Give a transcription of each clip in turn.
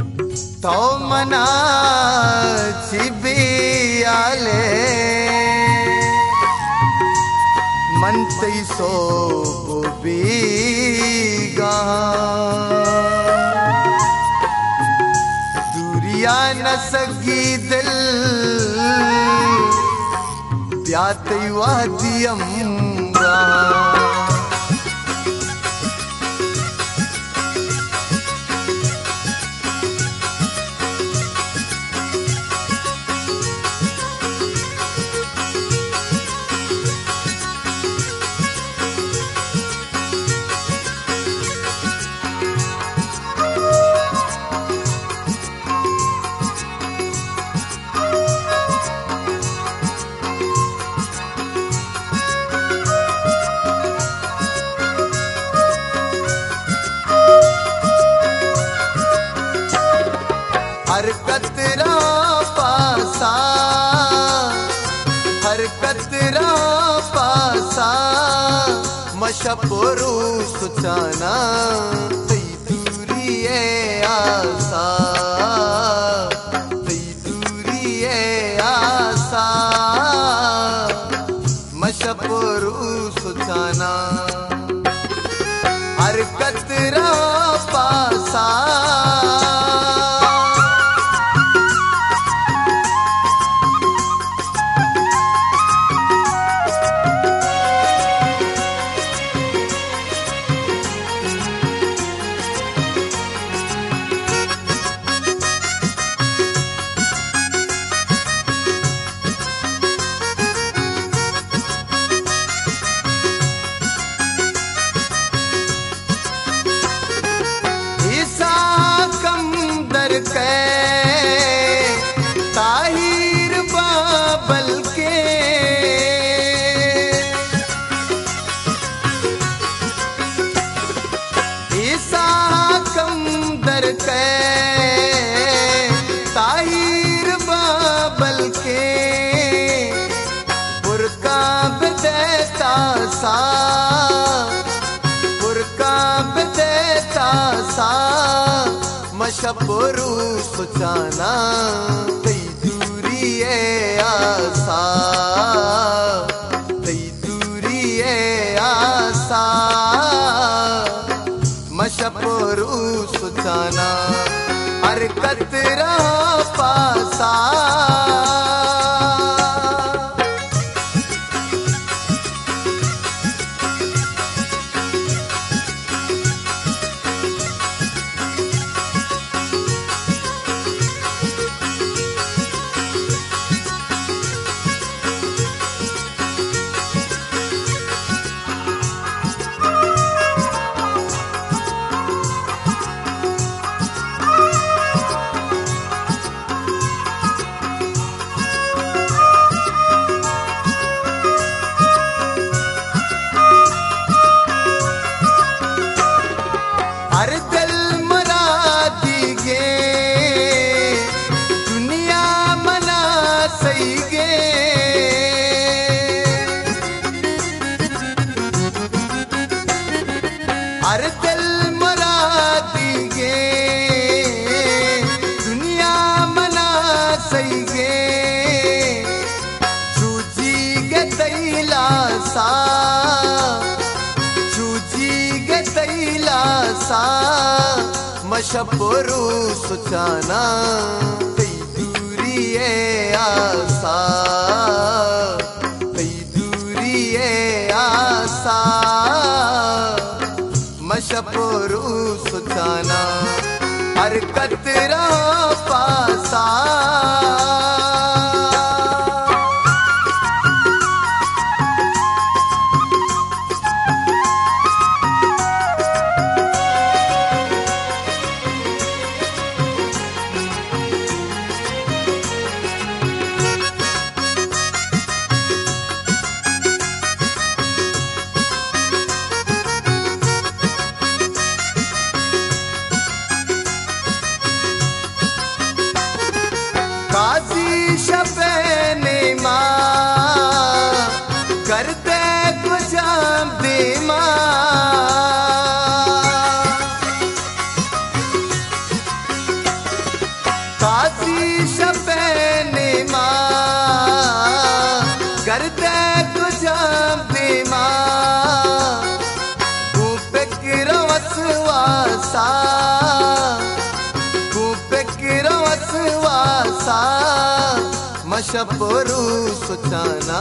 तो मना चिबियाले मनते सो बीगा दूरिया न सगी दिल प्याते वादियम हर पासा हर पासा मशपुरु सुचाना तई दूरी है आसा बाबल के पुरका बदेता सा। पुरका बदेता सा। मशपुरु सुचाना तई दूरी है आसा। तई दूरी है आसा। मशपुरु सुचाना हर कतरा पासा। हर दिल मरादी गे दुनिया मना सही गे सूजी गे तैला सा चूजी गे तैला सा मशपुरु सुचाना दूरी है आसा। हर कतरा पासा। ਕਾਜੀ ਸ਼ਪੈ ਨੇ ਮਾਂ। ਕਰਦਾ ਤੁਝਾ ਬੇਮਾ ਤੂੰ ਫਿਕਰ ਵਸਵਾਸਾ। ਤੂੰ ਫਿਕਰ ਵਸਵਾਸਾ। ਮਸ਼ਪਰੂ ਸੁਚਾਨਾ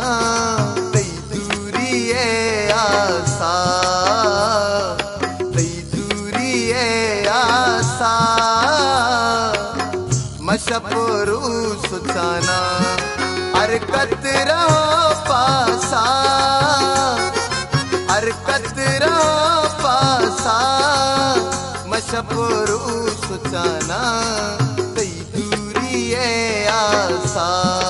पासा हरकत रा पासा मशबरू सुचाना तई दूरी है आसा।